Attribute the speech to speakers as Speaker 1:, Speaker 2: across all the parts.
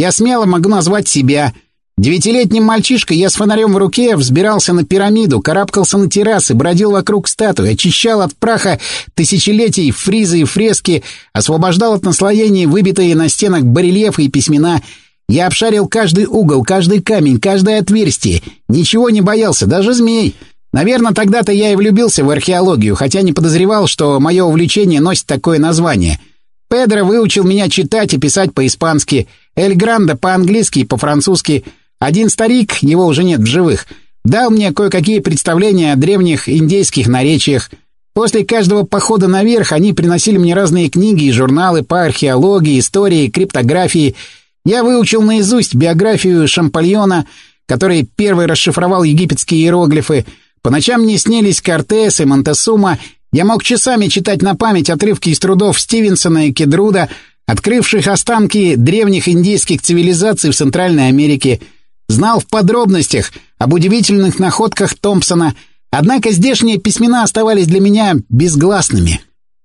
Speaker 1: Я смело могу назвать себя. Девятилетним мальчишкой я с фонарем в руке взбирался на пирамиду, карабкался на террасы, бродил вокруг статуи, очищал от праха тысячелетий фризы и фрески, освобождал от наслоений выбитые на стенах барельефы и письмена. Я обшарил каждый угол, каждый камень, каждое отверстие. Ничего не боялся, даже змей. Наверное, тогда-то я и влюбился в археологию, хотя не подозревал, что мое увлечение носит такое название. Педро выучил меня читать и писать по-испански, Эль Грандо по-английски и по-французски — один старик, его уже нет в живых, дал мне кое-какие представления о древних индейских наречиях. После каждого похода наверх они приносили мне разные книги и журналы по археологии, истории, криптографии. Я выучил наизусть биографию Шампальона, который первый расшифровал египетские иероглифы. По ночам мне снились Кортес и Монтесума. Я мог часами читать на память отрывки из трудов Стивенсона и Кедруда, открывших останки древних индейских цивилизаций в Центральной Америке — Знал в подробностях об удивительных находках Томпсона, однако здешние письмена оставались для меня безгласными.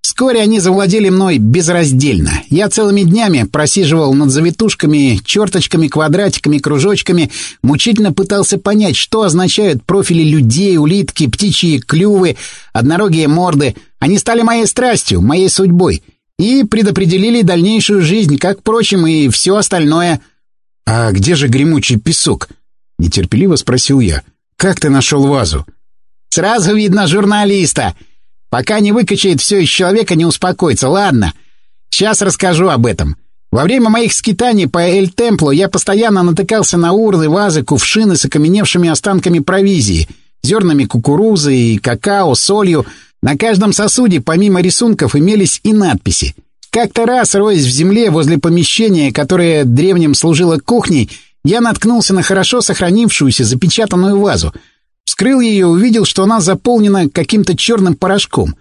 Speaker 1: Вскоре они завладели мной безраздельно. Я целыми днями просиживал над завитушками, черточками, квадратиками, кружочками, мучительно пытался понять, что означают профили людей, улитки, птичьи клювы, однорогие морды. Они стали моей страстью, моей судьбой и предопределили дальнейшую жизнь, как, впрочем, и все остальное — «А где же гремучий песок?» — нетерпеливо спросил я. «Как ты нашел вазу?»
Speaker 2: «Сразу видно журналиста. Пока не выкачает все из человека, не успокоится. Ладно, сейчас расскажу об этом. Во время моих скитаний по Эль-Темплу я постоянно натыкался на урны, вазы, кувшины с окаменевшими останками провизии, зернами кукурузы и какао, солью. На каждом сосуде, помимо рисунков, имелись и надписи. Как-то раз, роясь в земле возле помещения, которое древним служило кухней, я наткнулся на хорошо сохранившуюся запечатанную вазу. Вскрыл ее и увидел, что она заполнена каким-то черным порошком.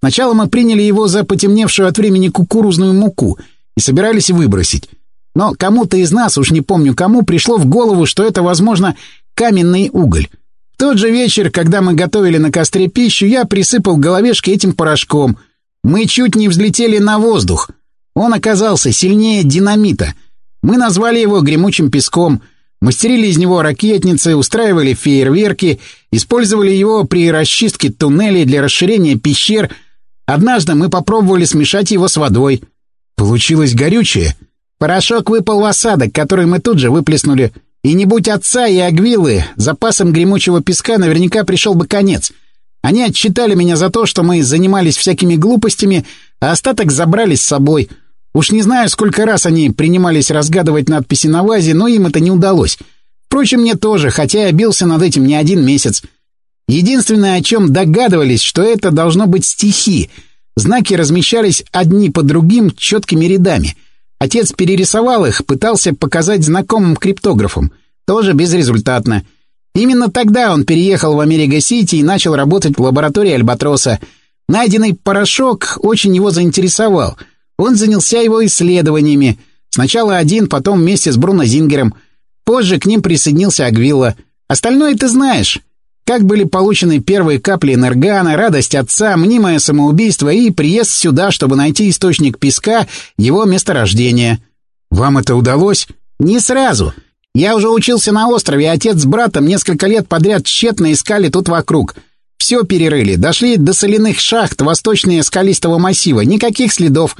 Speaker 2: Сначала мы приняли его за потемневшую от времени кукурузную муку и собирались выбросить. Но кому-то из нас, уж не помню кому, пришло в голову, что это, возможно, каменный уголь. В тот же вечер, когда мы готовили на костре пищу, я присыпал головешки этим порошком — мы чуть не взлетели на воздух. Он оказался сильнее динамита. Мы назвали его гремучим песком, мастерили из него ракетницы, устраивали фейерверки, использовали его при расчистке туннелей для расширения пещер. Однажды мы попробовали смешать его с водой. Получилось горючее. Порошок выпал в осадок, который мы тут же выплеснули. И не будь отца и Агвилы, запасом гремучего песка наверняка пришел бы конец — они отчитали меня за то, что мы занимались всякими глупостями, а остаток забрали с собой. Уж не знаю, сколько раз они принимались разгадывать надписи на вазе, но им это не удалось. Впрочем, мне тоже, хотя я бился над этим не один месяц. Единственное, о чем догадывались, что это должно быть стихи. Знаки размещались одни по другим четкими рядами. Отец перерисовал их, пытался показать знакомым криптографам. Тоже безрезультатно. — Именно тогда он переехал в Америка-Сити и начал работать в лаборатории Альбатроса. Найденный порошок очень его заинтересовал. Он занялся его исследованиями. Сначала один, потом вместе с Бруно Зингером. Позже к ним присоединился Агвилла. Остальное ты знаешь. Как были получены первые капли энергана, радость отца, мнимое самоубийство и приезд сюда, чтобы найти источник песка, его месторождение.
Speaker 1: «Вам это удалось?»
Speaker 2: «Не сразу». Я уже учился на острове, отец с братом несколько лет подряд тщетно искали тут вокруг. Все перерыли, дошли до соляных шахт восточнее скалистого массива, никаких следов.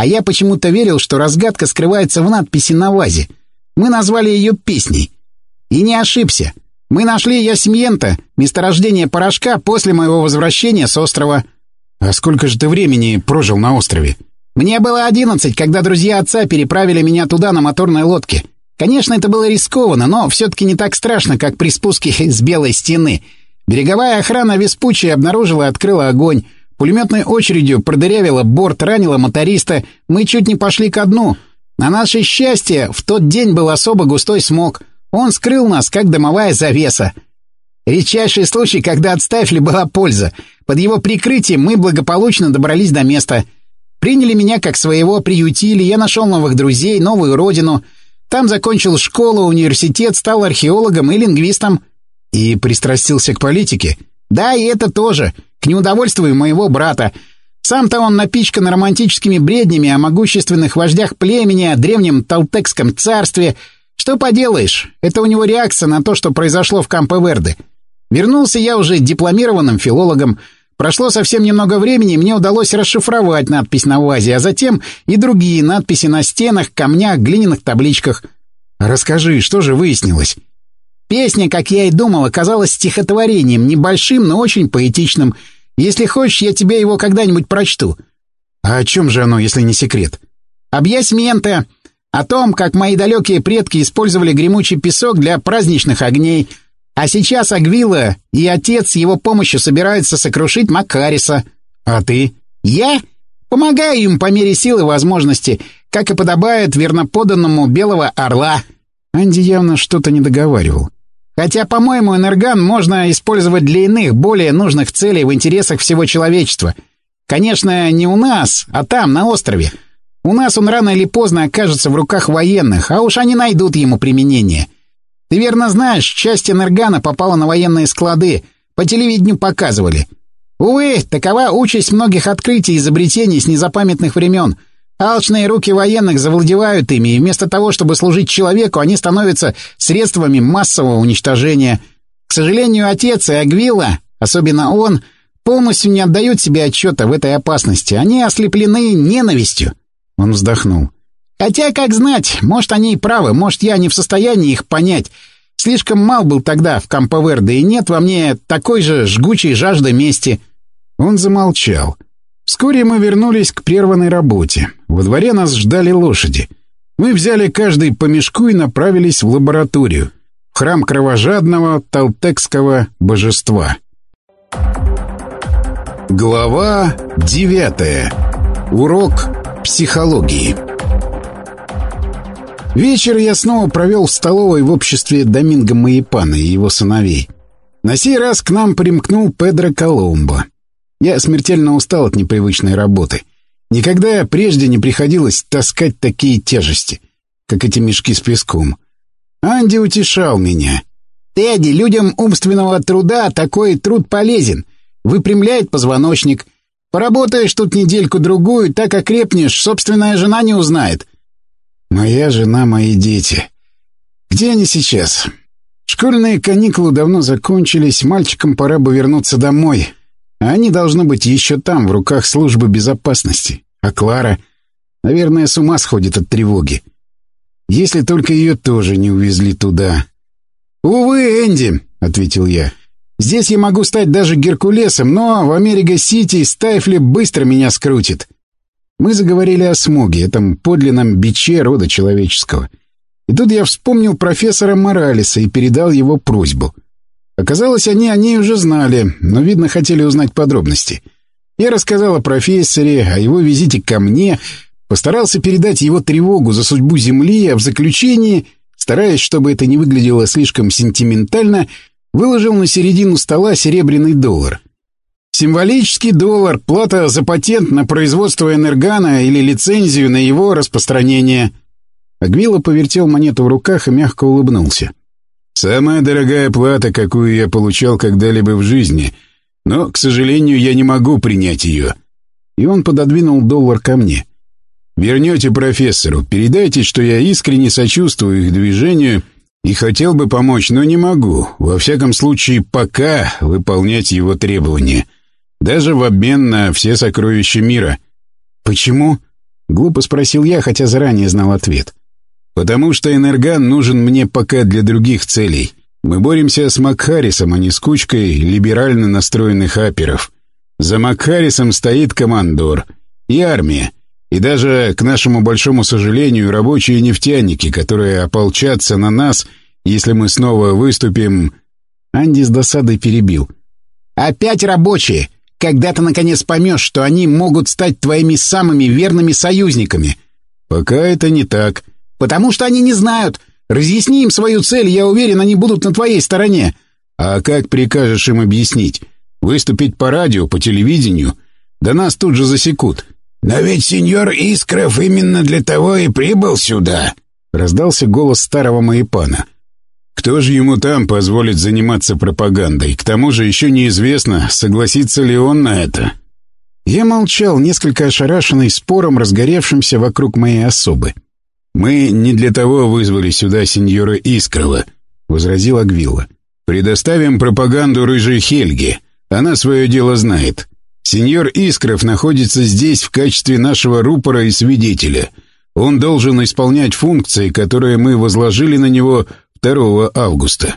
Speaker 2: А я почему-то верил, что разгадка скрывается в надписи на вазе. Мы назвали ее песней. И не ошибся. Мы нашли Ясмьента, месторождение порошка, после моего возвращения с острова.
Speaker 1: А сколько же ты времени прожил на острове?
Speaker 2: Мне было одиннадцать, когда друзья отца переправили меня туда на моторной лодке. Конечно, это было рискованно, но все-таки не так страшно, как при спуске с белой стены. Береговая охрана Веспуччи обнаружила и открыла огонь. Пулеметной очередью продырявила борт, ранила моториста. Мы чуть не пошли ко дну. На наше счастье, в тот день был особо густой смог. Он скрыл нас, как дымовая завеса. Редчайший случай, когда от Стайфли была польза. Под его прикрытием мы благополучно добрались до места. Приняли меня как своего, приютили, я нашел новых друзей, новую родину — там закончил школу, университет, стал археологом и лингвистом.
Speaker 1: И пристрастился к политике?
Speaker 2: Да, и это тоже. К неудовольствию моего брата.
Speaker 1: Сам-то он напичкан романтическими бреднями о могущественных вождях племени, о древнем Талтекском царстве. Что поделаешь, это у него реакция на то, что произошло в Кампо-Верде. Вернулся я уже дипломированным филологом. Прошло совсем немного времени, мне удалось расшифровать надпись на вазе, а затем и другие надписи на стенах, камнях, глиняных табличках.
Speaker 2: Расскажи, что же выяснилось?
Speaker 1: Песня, как я и думал, оказалась стихотворением, небольшим, но очень поэтичным — если хочешь, я тебе его когда-нибудь прочту».
Speaker 2: «А о чем же оно, если не секрет?»
Speaker 1: «Объясменты. О том, как мои далекие предки использовали гремучий песок для праздничных огней. А сейчас Агвила и отец с его помощью собираются сокрушить Макариса.
Speaker 2: А ты?»
Speaker 1: «Я?» Помогаю им по мере силы и возможности, как и подобает верноподанному белого орла».
Speaker 2: Анди явно что-то не договаривал.
Speaker 1: Хотя, по-моему, энерган можно использовать для иных, более нужных целей в интересах всего человечества. Конечно, не у нас, а там, на острове. У нас он рано или поздно окажется в руках военных, а уж они найдут ему применение. Ты верно знаешь, часть энергана попала на военные склады, по телевидению показывали. Увы, такова участь многих открытий и изобретений с незапамятных времен — Алчные руки военных завладевают ими, и вместо того, чтобы служить человеку, они становятся средствами массового уничтожения. К сожалению, отец и Агвила, особенно он, полностью не отдают себе отчета в этой опасности. Они ослеплены ненавистью.
Speaker 2: Он вздохнул.
Speaker 1: Хотя, как знать, может, они и правы, может, я не в состоянии их понять. Слишком мал был тогда в Камповерде, и нет во мне такой же жгучей жажды мести.
Speaker 2: Он замолчал. Вскоре мы вернулись к прерванной работе. Во дворе нас ждали лошади. Мы взяли каждый по мешку и направились в лабораторию, в храм кровожадного талтекского божества. Глава девятая. Урок психологии. Вечер я снова провел в столовой в обществе Доминго Маипана и его сыновей. На сей раз к нам примкнул Педро Коломбо. Я смертельно устал от непривычной работы. Никогда прежде не приходилось таскать такие тяжести, как эти мешки с песком. Анди утешал меня.
Speaker 1: «Тедди, людям умственного труда такой труд полезен. Выпрямляет позвоночник. Поработаешь тут недельку-другую, так окрепнешь, собственная жена не узнает».
Speaker 2: «Моя жена, мои дети. Где они сейчас?» Школьные каникулы давно закончились, мальчикам пора бы вернуться домой. Они, должны быть, еще там, в руках службы безопасности. А Клара, наверное, с ума сходит от тревоги. Если только ее тоже не увезли туда. «Увы, Энди», — ответил я. «Здесь я могу стать даже Геркулесом, но в Америка-Сити Стайфли быстро меня скрутит». Мы заговорили о смоге, этом подлинном биче рода человеческого. И тут я вспомнил профессора Моралеса и передал его просьбу — Оказалось, они о ней уже знали, но, видно, хотели узнать подробности. Я рассказал о профессоре, о его визите ко мне, постарался передать его тревогу за судьбу Земли, а в заключении, стараясь, чтобы это не выглядело слишком сентиментально, выложил на середину стола серебряный доллар. Символический доллар, плата за патент на производство энергана или лицензию на его распространение. Агвила повертел монету в руках и мягко улыбнулся. Самая дорогая плата, какую я получал когда-либо в жизни. Но, к сожалению, я не могу принять ее. И он пододвинул доллар ко мне. Вернете профессору, передайте, что я искренне сочувствую их движению и хотел бы помочь, но не могу, во всяком случае, пока выполнять его требования. Даже в обмен на все сокровища мира. «Почему?» — глупо спросил я, хотя заранее знал ответ. Потому что энерган нужен мне пока для других целей. Мы боремся с Макхарисом, а не с кучкой либерально настроенных аперов. За Макхарисом стоит командор и армия. И даже, к нашему большому сожалению, рабочие нефтяники, которые ополчатся на нас, если мы снова выступим... Анди с досадой перебил.
Speaker 1: «Опять рабочие! Когда ты, наконец, поймешь, что они могут стать твоими самыми верными союзниками?»
Speaker 2: «Пока это не так.
Speaker 1: «Потому что они не знают. Разъясни им свою цель, я уверен, они будут на твоей стороне».
Speaker 2: «А как прикажешь им объяснить? Выступить по радио, по телевидению? Да нас тут же засекут».
Speaker 3: «Но ведь сеньор Искров именно для того и прибыл сюда», —
Speaker 2: раздался голос старого Маипана. «Кто же ему там позволит заниматься пропагандой? К тому же еще неизвестно, согласится ли он на это». Я молчал, несколько ошарашенный спором, разгоревшимся вокруг моей особы.
Speaker 3: «Мы не для того вызвали сюда сеньора Искрова», — возразил Агвилла. «Предоставим пропаганду рыжей Хельге. Она свое дело знает. Сеньор Искров находится здесь в качестве нашего рупора и свидетеля. Он должен исполнять функции, которые мы возложили на него 2 августа».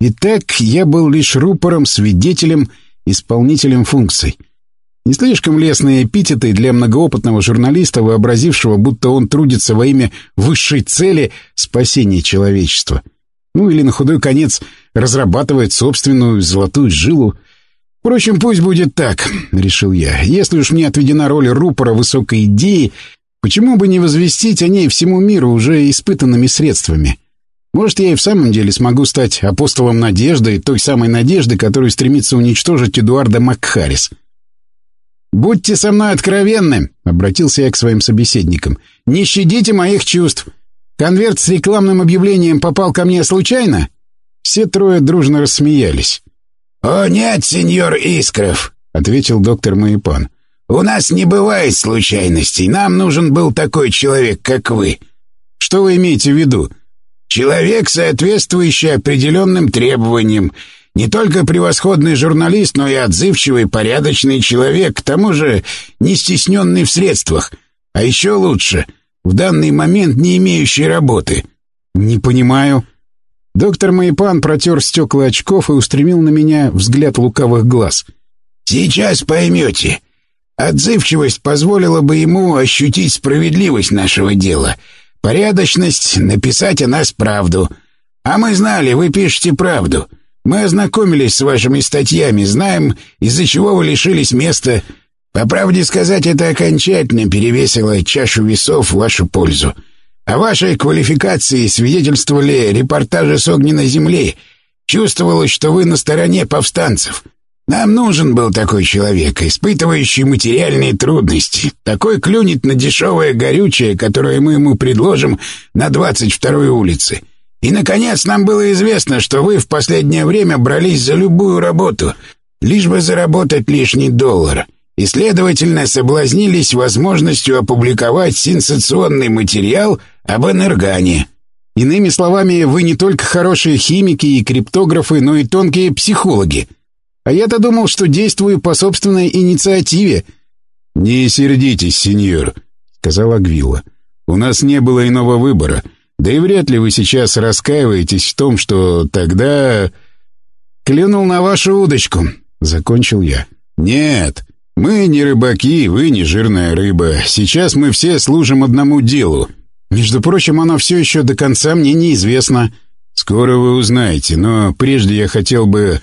Speaker 2: Итак, я был лишь рупором, свидетелем, исполнителем функций. Не слишком лестные эпитеты для многоопытного журналиста, вообразившего, будто он трудится во имя высшей цели спасения человечества. Ну или на худой конец разрабатывает собственную золотую жилу. Впрочем, пусть будет так, решил я. Если уж мне отведена роль рупора высокой идеи, почему бы не возвестить о ней всему миру уже испытанными средствами? Может, я и в самом деле смогу стать апостолом надежды, той самой надежды, которую стремится уничтожить Эдуарда Макхарис. «Будьте со мной откровенны», — обратился я к своим собеседникам. «Не щадите моих чувств. Конверт с рекламным объявлением попал ко мне случайно?» Все трое дружно рассмеялись.
Speaker 3: «О, нет, сеньор Искров», — ответил доктор Маипан. «У нас не бывает случайностей. Нам нужен был такой человек, как вы».
Speaker 2: «Что вы имеете в виду?»
Speaker 3: «Человек, соответствующий определенным требованиям, не только превосходный журналист, но и отзывчивый, порядочный человек, к тому же не стесненный в средствах. А еще лучше, в данный момент не имеющий работы.
Speaker 2: Не понимаю. Доктор Майпан протер стекла очков и устремил на меня взгляд лукавых глаз.
Speaker 3: Сейчас поймете. Отзывчивость позволила бы ему ощутить справедливость нашего дела, порядочность написать о нас правду. А мы знали, вы пишете правду. Мы ознакомились с вашими статьями, знаем, из-за чего вы лишились места. По правде сказать, это окончательно перевесило чашу весов в вашу пользу. О вашей квалификации свидетельствовали репортажи с огненной земли. Чувствовалось, что вы на стороне повстанцев. Нам нужен был такой человек, испытывающий материальные трудности. Такой клюнет на дешевое горючее, которое мы ему предложим на 22-й улице. И, наконец, нам было известно, что вы в последнее время брались за любую работу, лишь бы заработать лишний доллар, и, следовательно, соблазнились возможностью опубликовать сенсационный материал об энергане.
Speaker 2: Иными словами, вы не только хорошие химики и криптографы, но и тонкие психологи. А я-то думал, что действую по собственной инициативе.
Speaker 3: «Не сердитесь, сеньор», — сказал Агвилла. «У нас не было иного выбора». Да и вряд ли вы сейчас раскаиваетесь в том, что тогда...
Speaker 2: Клюнул на вашу удочку, закончил я.
Speaker 3: Нет, мы не рыбаки, вы не жирная рыба. Сейчас мы все служим одному делу.
Speaker 2: Между прочим, оно все еще до конца мне неизвестно.
Speaker 3: Скоро вы узнаете, но прежде я хотел бы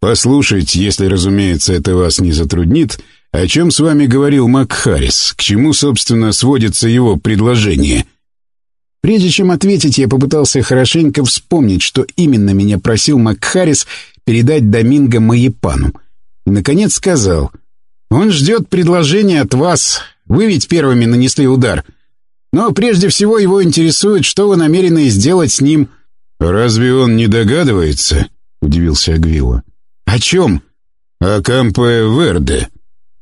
Speaker 3: послушать, если, разумеется, это вас не затруднит, о чем с вами говорил Мак Харрис, к чему, собственно, сводится его предложение —
Speaker 2: Прежде чем ответить, я попытался хорошенько вспомнить, что именно меня просил Макхарис передать Доминго Маепану. И, наконец, сказал, «Он ждет предложения от вас. Вы ведь первыми нанесли удар. Но прежде всего его интересует, что вы намерены сделать с ним».
Speaker 3: «Разве он не догадывается?» — удивился Агвилла.
Speaker 2: «О чем?»
Speaker 3: «О Кампе Верде».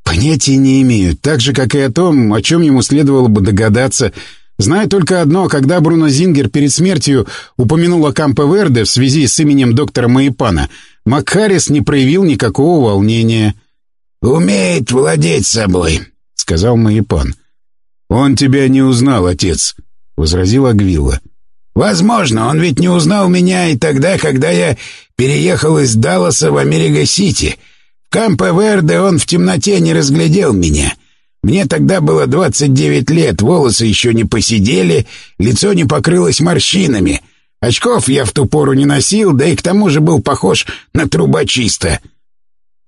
Speaker 2: «Понятия не имею, так же, как и о том, о чем ему следовало бы догадаться». Знаю только одно, когда Бруно Зингер перед смертью упомянул о Кампе Верде в связи с именем доктора Маипана, Макхарис не проявил никакого волнения.
Speaker 3: «Умеет владеть собой», — сказал Маипан.
Speaker 2: «Он тебя не узнал, отец», — возразил Агвилла.
Speaker 3: «Возможно, он ведь не узнал меня и тогда, когда я переехал из Далласа в Америка-Сити. В Кампе-Верде он в темноте не разглядел меня». Мне тогда было 29 лет, волосы еще не посидели, лицо не покрылось морщинами. Очков я в ту пору не носил, да и к тому же был похож на трубочиста.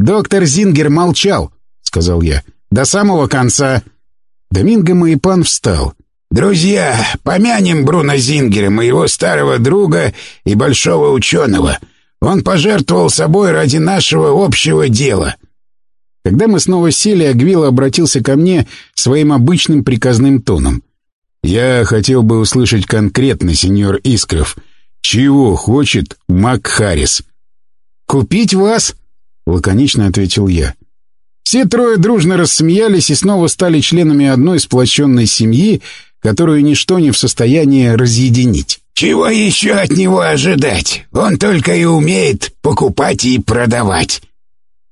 Speaker 2: «Доктор Зингер молчал», — сказал я, — «до самого конца». Доминго Маипан встал.
Speaker 3: «Друзья, помянем Бруно Зингера, моего старого друга и большого ученого. Он пожертвовал собой ради нашего общего дела».
Speaker 2: Когда мы снова сели, Агвила обратился ко мне своим обычным приказным тоном.
Speaker 3: «Я хотел бы услышать конкретно, сеньор Искров, чего хочет Мак Харрис?»
Speaker 2: «Купить вас?» — лаконично ответил я. Все трое дружно рассмеялись и снова стали членами одной сплоченной семьи, которую ничто не в состоянии разъединить.
Speaker 3: «Чего еще от него ожидать? Он только и умеет покупать и продавать».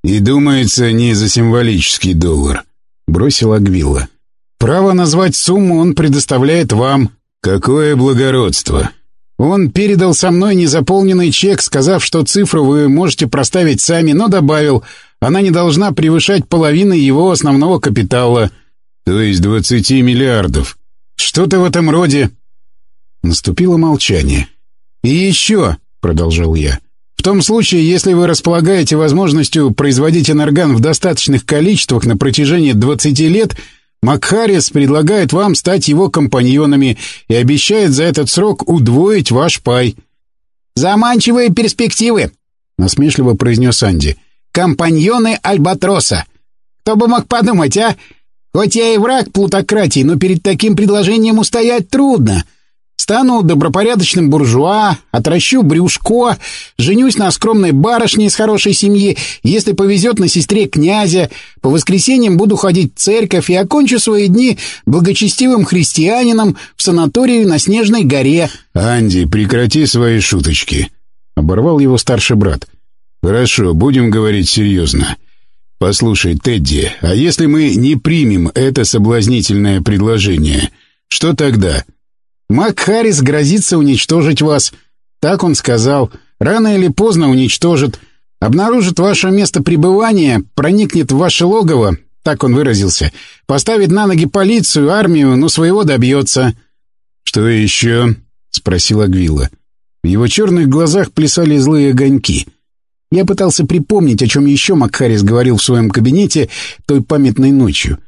Speaker 2: «И думается, не за символический доллар», — бросил Агвилла. «Право назвать сумму он предоставляет вам». «Какое благородство!» Он передал со мной незаполненный чек, сказав, что цифру вы можете проставить сами, но добавил, она не должна превышать половины его основного капитала. То есть двадцати миллиардов. Что-то в этом роде. Наступило молчание. «И еще», — продолжал я, — «в том случае, если вы располагаете возможностью производить энерган в достаточных количествах на протяжении 20 лет, Макхарис предлагает вам стать его компаньонами и обещает за этот срок удвоить ваш пай».
Speaker 1: «Заманчивые перспективы», — насмешливо произнес Анди. «Компаньоны Альбатроса. Кто бы мог подумать, а? Хоть я и враг плутократии, но перед таким предложением устоять трудно. Стану добропорядочным буржуа, отращу брюшко, женюсь на скромной барышне из хорошей семьи, если повезет на сестре князя, по воскресеньям буду ходить в церковь и окончу свои дни благочестивым христианином в санатории на Снежной горе.
Speaker 2: «Анди, прекрати свои шуточки», — оборвал его старший брат. «Хорошо, будем говорить серьезно. Послушай, Тедди, а если мы не примем это соблазнительное предложение, что тогда?»
Speaker 1: Мак Харрис грозится уничтожить вас. Так он сказал. Рано или поздно уничтожит. Обнаружит ваше место пребывания, проникнет в ваше логово, так он выразился, поставит на ноги полицию, армию, но своего добьется.
Speaker 2: «Что еще?» — спросил Агвилла. В его черных глазах плясали злые огоньки. Я пытался припомнить, о чем еще Макхарис говорил в своем кабинете той памятной ночью.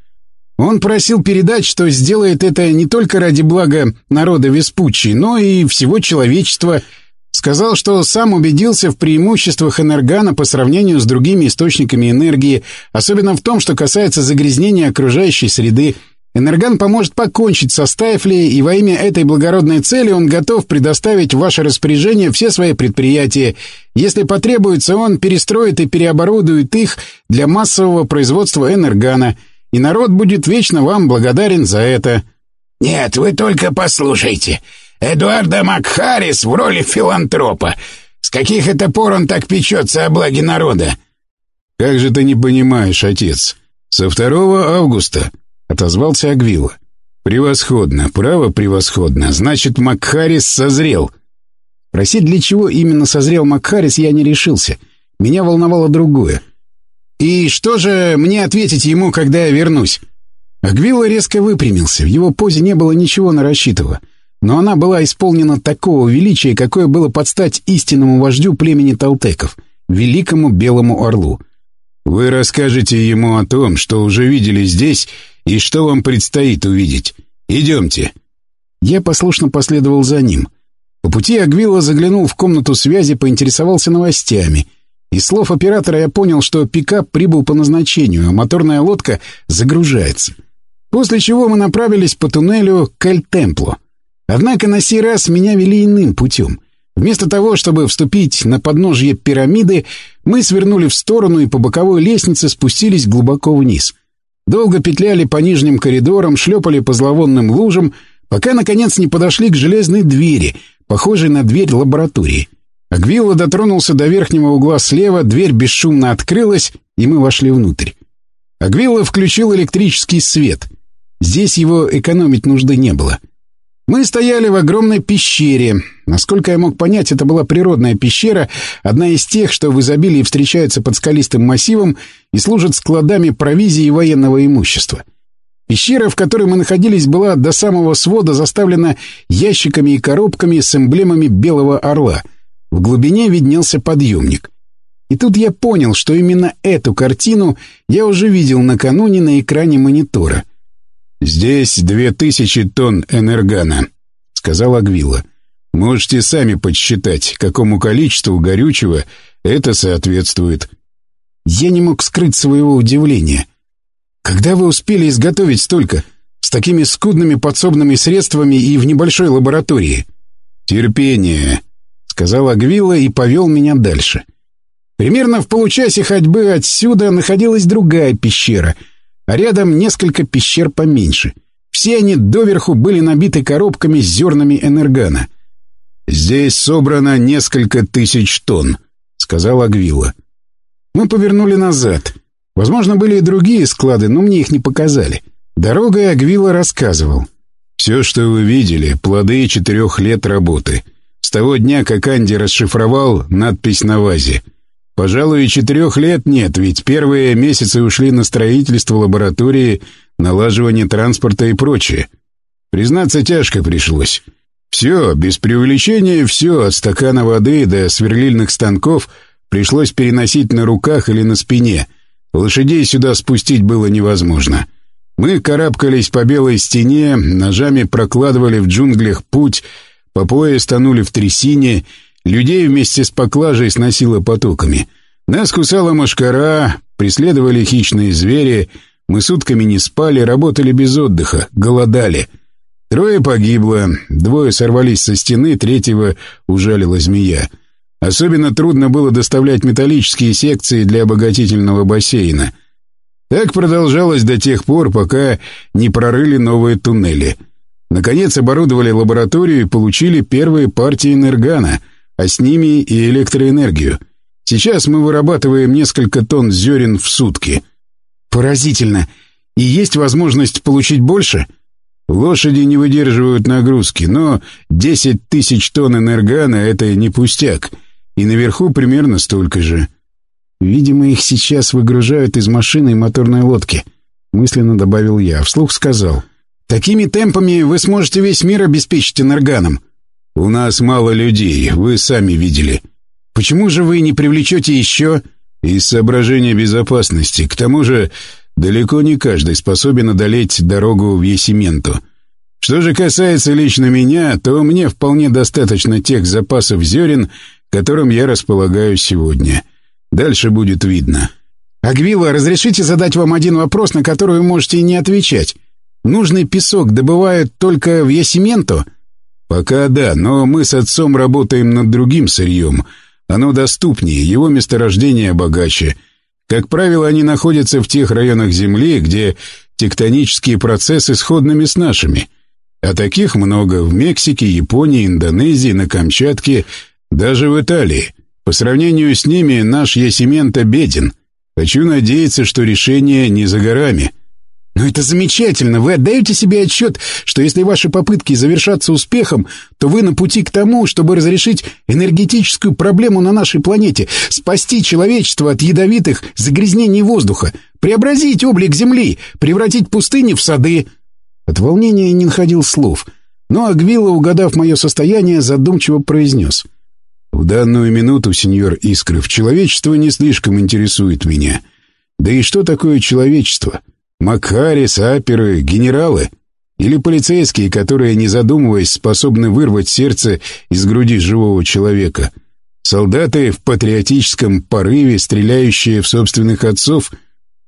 Speaker 2: Он просил передать, что сделает это не только ради блага народа Веспуччи, но и всего человечества. Сказал, что сам убедился в преимуществах энергана по сравнению с другими источниками энергии, особенно в том, что касается загрязнения окружающей среды. Энерган поможет покончить со Стайфли, и во имя этой благородной цели он готов предоставить в ваше распоряжение все свои предприятия. Если потребуется, он перестроит и переоборудует их для массового производства энергана – и народ будет вечно вам благодарен за это».
Speaker 3: «Нет, вы только послушайте. Эдуарда Макхарис в роли филантропа. С каких это пор он так печется о благе народа?»
Speaker 2: «Как же ты не понимаешь, отец? Со 2 августа», — отозвался Агвила. «Превосходно, право превосходно. Значит, Макхарис созрел». Просить, для чего именно созрел Макхарис, я не решился. Меня волновало другое.
Speaker 1: «И что же мне ответить ему, когда я вернусь?»
Speaker 2: Агвилла резко выпрямился, в его позе не было ничего нарасчитого, но она была исполнена такого величия, какое было под стать истинному вождю племени Талтеков, великому белому орлу. «Вы расскажете ему о том, что уже видели здесь и что вам предстоит увидеть. Идемте». Я послушно последовал за ним. По пути Агвилла заглянул в комнату связи, поинтересовался новостями — из слов оператора я понял, что пикап прибыл по назначению, а моторная лодка загружается. После чего мы направились по туннелю к Эль-Темпло. Однако на сей раз меня вели иным путем. Вместо того, чтобы вступить на подножье пирамиды, мы свернули в сторону и по боковой лестнице спустились глубоко вниз. Долго петляли по нижним коридорам, шлепали по зловонным лужам, пока, наконец, не подошли к железной двери, похожей на дверь лаборатории. Агвилла дотронулся до верхнего угла слева, дверь бесшумно открылась, и мы вошли внутрь. Агвилла включил электрический свет. Здесь его экономить нужды не было. Мы стояли в огромной пещере. Насколько я мог понять, это была природная пещера, одна из тех, что в изобилии встречаются под скалистым массивом и служат складами провизии и военного имущества. Пещера, в которой мы находились, была до самого свода заставлена ящиками и коробками с эмблемами белого орла — в глубине виднелся подъемник. И тут я понял, что именно эту картину я уже видел накануне на экране монитора. «Здесь две тысячи тонн энергана», — сказал Агвила. «Можете сами подсчитать, какому количеству горючего это соответствует». Я не мог скрыть своего удивления. «Когда вы успели изготовить столько? С такими скудными подсобными средствами и в небольшой лаборатории?» «Терпение», сказал Агвилла и повел меня дальше. Примерно в получасе ходьбы отсюда находилась другая пещера, а рядом несколько пещер поменьше. Все они доверху были набиты коробками с зернами энергана.
Speaker 3: «Здесь собрано несколько тысяч тонн», — сказал Агвила.
Speaker 2: Мы повернули назад. Возможно, были и другие склады, но мне их не показали. Дорогой Агвила рассказывал.
Speaker 3: «Все, что вы видели, плоды четырех лет работы. С того дня, как Анди расшифровал надпись на вазе. Пожалуй, и четырех лет нет, ведь первые месяцы ушли на строительство лаборатории, налаживание транспорта и прочее. Признаться, тяжко пришлось. Все, без преувеличения, все, от стакана воды до сверлильных станков пришлось переносить на руках или на спине. Лошадей сюда спустить было невозможно». Мы карабкались по белой стене, ножами прокладывали в джунглях путь, по пояс тонули в трясине, людей вместе с поклажей сносило потоками. Нас кусала мошкара, преследовали хищные звери, мы сутками не спали, работали без отдыха, голодали. Трое погибло, двое сорвались со стены, третьего ужалила змея. Особенно трудно было доставлять металлические секции для обогатительного бассейна — так продолжалось до тех пор, пока не прорыли новые туннели. Наконец оборудовали лабораторию и получили первые партии энергана, а с ними и электроэнергию. Сейчас мы вырабатываем несколько тонн зерен в сутки.
Speaker 2: Поразительно. И есть возможность получить больше?
Speaker 3: Лошади не выдерживают нагрузки, но 10 тысяч тонн энергана — это не пустяк. И наверху примерно столько же.
Speaker 2: Видимо, их сейчас выгружают из машины и моторной лодки. Мысленно добавил я. Вслух сказал. Такими темпами вы сможете весь мир обеспечить энерганом.
Speaker 3: У нас мало людей, вы сами видели.
Speaker 2: Почему же вы не привлечете еще...
Speaker 3: Из соображения безопасности. К тому же, далеко не каждый способен одолеть дорогу в Есименту. Что же касается лично меня, то мне вполне достаточно тех запасов зерен, которым я располагаю сегодня. — Дальше будет видно.
Speaker 2: Агвила, разрешите задать вам один вопрос, на который вы можете не отвечать. Нужный песок добывают только в Ясименто?
Speaker 3: Пока да, но мы с отцом работаем над другим сырьем. Оно доступнее, его месторождение богаче. Как правило, они находятся в тех районах Земли, где тектонические процессы сходными с нашими. А таких много в Мексике, Японии, Индонезии, на Камчатке, даже в Италии. По сравнению с ними наш Ясимента беден. Хочу надеяться, что решение не за горами.
Speaker 2: Но это замечательно. Вы отдаете себе отчет, что если ваши попытки завершатся успехом, то вы на пути к тому, чтобы разрешить энергетическую проблему на нашей планете, спасти человечество от ядовитых загрязнений воздуха, преобразить облик Земли, превратить пустыни в сады. От волнения не находил слов. Но Агвила, угадав мое состояние, задумчиво произнес —
Speaker 3: в данную минуту, сеньор Искров, человечество не слишком интересует меня. Да и что такое человечество? Макарис, аперы, генералы? Или полицейские, которые, не задумываясь, способны вырвать сердце из груди живого человека? Солдаты в патриотическом порыве, стреляющие в собственных отцов?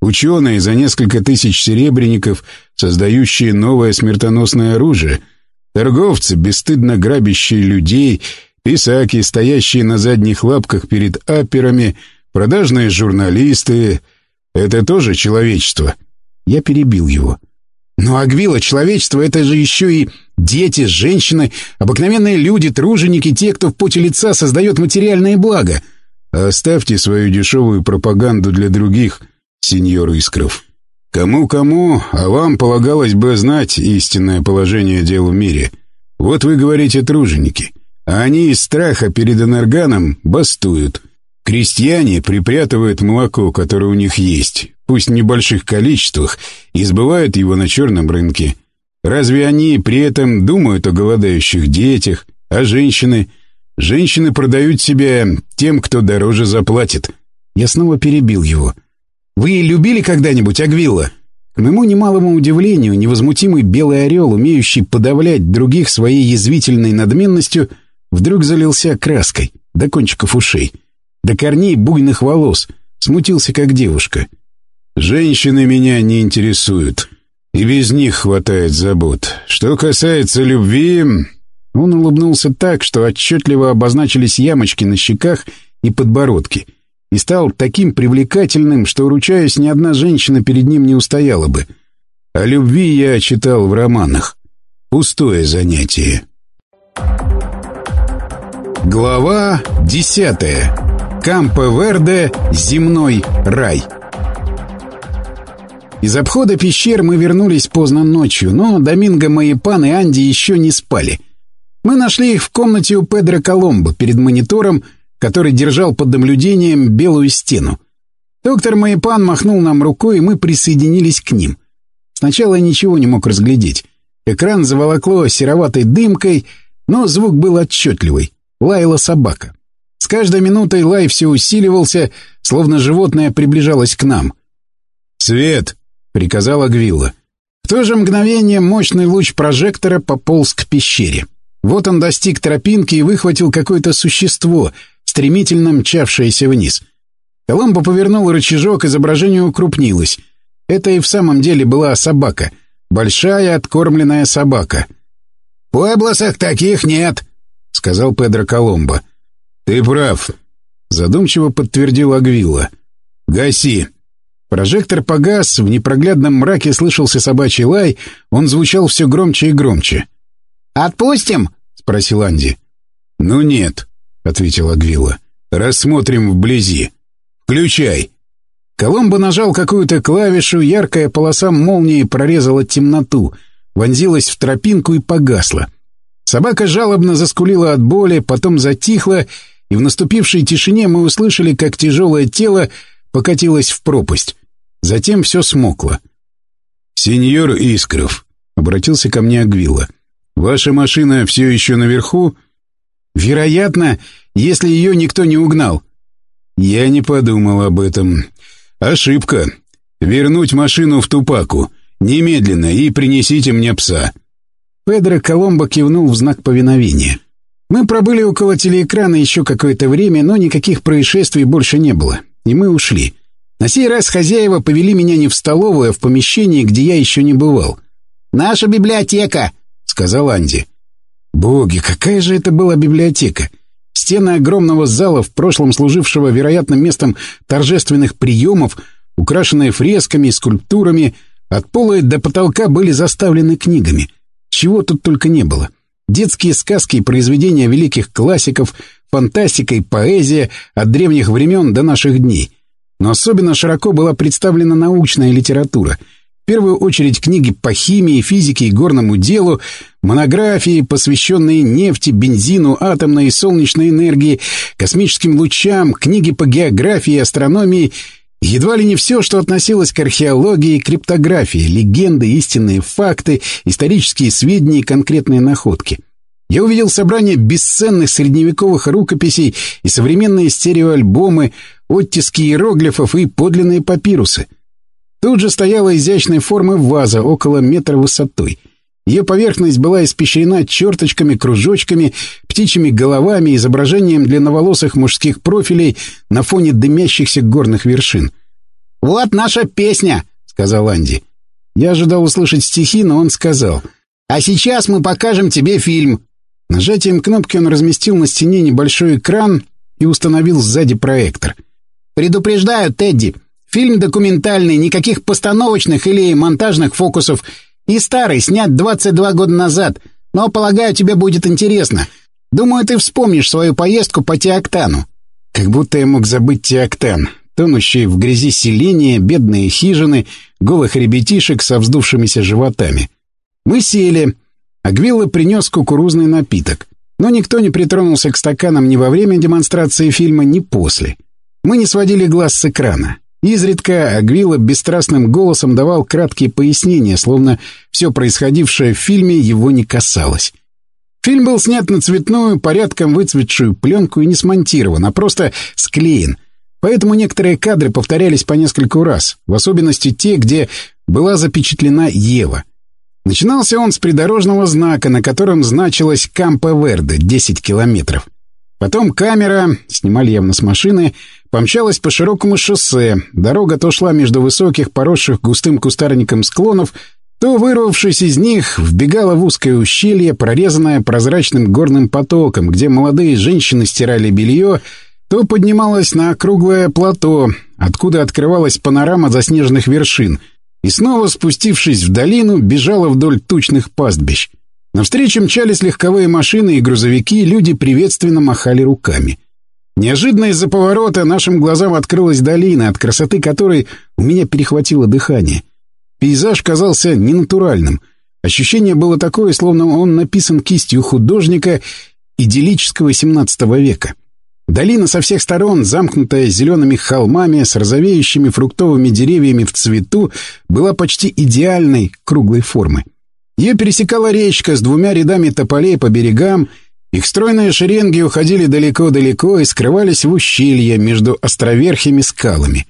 Speaker 3: Ученые за несколько тысяч серебряников, создающие новое смертоносное оружие? Торговцы, бесстыдно грабящие людей — Писаки, стоящие на задних лапках перед аперами, продажные журналисты — это тоже человечество.
Speaker 2: Я перебил его. Но Агвила, человечество — это же еще и дети, женщины, обыкновенные люди, труженики, те, кто в поте лица создает материальные блага.
Speaker 3: Оставьте свою дешевую пропаганду для других, сеньор Искров. Кому-кому, а вам полагалось бы знать истинное положение дел в мире. Вот вы говорите труженики — а они из страха перед энерганом бастуют. Крестьяне припрятывают молоко, которое у них есть, пусть в небольших количествах, и сбывают его на черном рынке. Разве они при этом думают о голодающих детях, а женщины? Женщины продают себя тем, кто дороже заплатит.
Speaker 2: Я снова перебил его. «Вы любили когда-нибудь Агвилла?» К моему немалому удивлению, невозмутимый белый орел, умеющий подавлять других своей язвительной надменностью, Вдруг залился краской, до кончиков ушей, до корней буйных волос, смутился как девушка.
Speaker 3: «Женщины меня не интересуют, и без них хватает забот. Что касается любви...»
Speaker 2: Он улыбнулся так, что отчетливо обозначились ямочки на щеках и подбородке. и стал таким привлекательным, что, ручаясь, ни одна женщина перед ним не устояла бы. О любви я читал в романах. Пустое занятие. Глава десятая. Кампе-Верде. Земной рай. Из обхода пещер мы вернулись поздно ночью, но Доминго, Маепан и Анди еще не спали. Мы нашли их в комнате у Педро Коломбо перед монитором, который держал под наблюдением белую стену. Доктор Маепан махнул нам рукой, и мы присоединились к ним. Сначала я ничего не мог разглядеть. Экран заволокло сероватой дымкой, но звук был отчетливый. Лаяла собака. С каждой минутой лай все усиливался, словно животное приближалось к нам. «Свет!» — приказала Гвилла. В то же мгновение мощный луч прожектора пополз к пещере. Вот он достиг тропинки и выхватил какое-то существо, стремительно мчавшееся вниз. Коломбо повернул рычажок, изображение укрупнилось. Это и в самом деле была собака. Большая откормленная собака.
Speaker 3: «В Пуэблосах таких нет», — сказал Педро Коломбо.
Speaker 2: «Ты прав», — задумчиво подтвердил Агвилла. «Гаси». Прожектор погас, в непроглядном мраке слышался собачий лай, он звучал все громче и громче.
Speaker 1: «Отпустим?»
Speaker 2: — спросил Анди. «Ну нет», — ответила Гвилла. «Рассмотрим вблизи. Включай». Коломбо нажал какую-то клавишу, яркая полоса молнии прорезала темноту, вонзилась в тропинку и погасла. Собака жалобно заскулила от боли, потом затихла, и в наступившей тишине мы услышали, как тяжелое тело покатилось в пропасть. Затем все смокло. «Сеньор Искров», — обратился ко мне Агвилла, — Ваша машина все еще наверху? Вероятно, если ее никто не угнал. Я не подумал об этом. Ошибка. Вернуть машину в Тупаку. Немедленно и принесите мне пса. Педро Коломбо кивнул в знак повиновения. Мы пробыли около телеэкрана еще какое-то время, но никаких происшествий больше не было. И мы ушли. На сей раз хозяева повели меня не в столовую, а в помещение, где я еще не бывал.
Speaker 1: «Наша библиотека!»
Speaker 2: сказал Анди. Боги, какая же это была библиотека! Стены огромного зала, в прошлом служившего, вероятно, местом торжественных приемов, украшенные фресками и скульптурами, от пола до потолка были заставлены книгами. Чего тут только не было. Детские сказки и произведения великих классиков, фантастика и поэзия от древних времен до наших дней. Но особенно широко была представлена научная литература — первую очередь книги по химии, физике и горному делу, монографии, посвященные нефти, бензину, атомной и солнечной энергии, космическим лучам, книги по географии астрономии, едва ли не все, что относилось к археологии криптографии, легенды, истинные факты, исторические сведения и конкретные находки. Я увидел собрание бесценных средневековых рукописей и современные стереоальбомы, оттиски иероглифов и подлинные папирусы — Тут же стояла изящной формы ваза около метра высотой. Ее поверхность была испещрена черточками, кружочками, птичьими головами, изображением длинноволосых мужских профилей на фоне дымящихся горных вершин.
Speaker 1: «Вот наша песня!» — сказал Анди.
Speaker 2: Я ожидал услышать стихи, но он сказал.
Speaker 1: «А сейчас мы покажем тебе фильм».
Speaker 2: Нажатием кнопки он разместил на стене небольшой экран и установил сзади проектор.
Speaker 1: «Предупреждаю, Тедди, Фильм документальный, никаких постановочных или монтажных фокусов. И старый, снят 22 года назад. Но, полагаю, тебе будет интересно. Думаю, ты вспомнишь свою поездку по Теоктану».
Speaker 2: Как будто я мог забыть Теоктан. Тонущие в грязи селения, бедные хижины, голых ребятишек со вздувшимися животами. Мы сели. Агвилла принес кукурузный напиток. Но никто не притронулся к стаканам ни во время демонстрации фильма, ни после. Мы не сводили глаз с экрана. Изредка Агвила бесстрастным голосом давал краткие пояснения, словно все происходившее в фильме его не касалось. Фильм был снят на цветную, порядком выцветшую пленку и не смонтирован, а просто склеен. Поэтому некоторые кадры повторялись по нескольку раз, в особенности те, где была запечатлена Ева. Начинался он с придорожного знака, на котором значилось «Кампо Верде» — 10 километров. Потом камера, снимали явно с машины, помчалась по широкому шоссе. Дорога то шла между высоких, поросших густым кустарником склонов, то, вырвавшись из них, вбегала в узкое ущелье, прорезанное прозрачным горным потоком, где молодые женщины стирали белье, то поднималась на круглое плато, откуда открывалась панорама заснеженных вершин, и снова, спустившись в долину, бежала вдоль тучных пастбищ. Навстречу мчались легковые машины и грузовики, люди приветственно махали руками. Неожиданно из-за поворота нашим глазам открылась долина, от красоты которой у меня перехватило дыхание. Пейзаж казался ненатуральным. Ощущение было такое, словно он написан кистью художника идиллического XVII века. Долина со всех сторон, замкнутая зелеными холмами с розовеющими фруктовыми деревьями в цвету, была почти идеальной круглой формы. Ее пересекала речка с двумя рядами тополей по берегам, их стройные шеренги уходили далеко-далеко и скрывались в ущелье между островерхими скалами.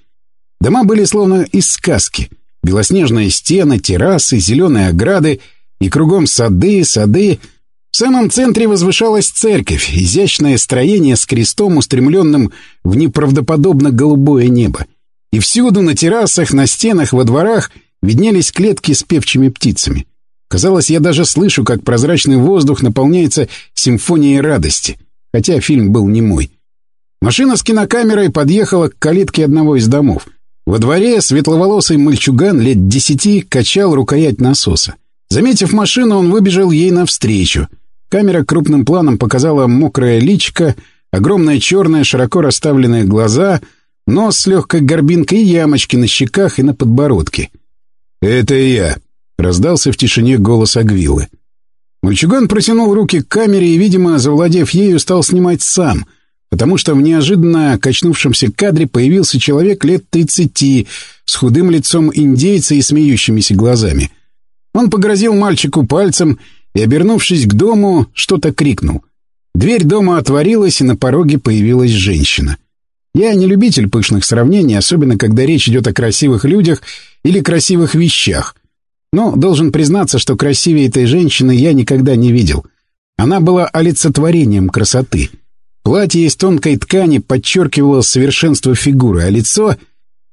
Speaker 2: Дома были словно из сказки. Белоснежные стены, террасы, зеленые ограды и кругом сады, сады — в самом центре возвышалась церковь, изящное строение с крестом, устремленным в неправдоподобно голубое небо. И всюду на террасах, на стенах, во дворах виднелись клетки с певчими птицами. Казалось, я даже слышу, как прозрачный воздух наполняется симфонией радости, хотя фильм был не мой. Машина с кинокамерой подъехала к калитке одного из домов. Во дворе светловолосый мальчуган лет десяти качал рукоять насоса. Заметив машину, он выбежал ей навстречу — Камера крупным планом показала мокрое личико, огромные черные, широко расставленные глаза, нос с легкой горбинкой и ямочки на щеках и на подбородке. «Это я», — раздался в тишине голос Агвилы. Мальчуган протянул руки к камере и, видимо, завладев ею, стал снимать сам, потому что в неожиданно качнувшемся кадре появился человек лет тридцати с худым лицом индейца и смеющимися глазами. Он погрозил мальчику пальцем и, обернувшись к дому, что-то крикнул. Дверь дома отворилась, и на пороге появилась женщина. Я не любитель пышных сравнений, особенно когда речь идет о красивых людях или красивых вещах. Но должен признаться, что красивее этой женщины я никогда не видел. Она была олицетворением красоты. Платье из тонкой ткани подчеркивало совершенство фигуры, а лицо...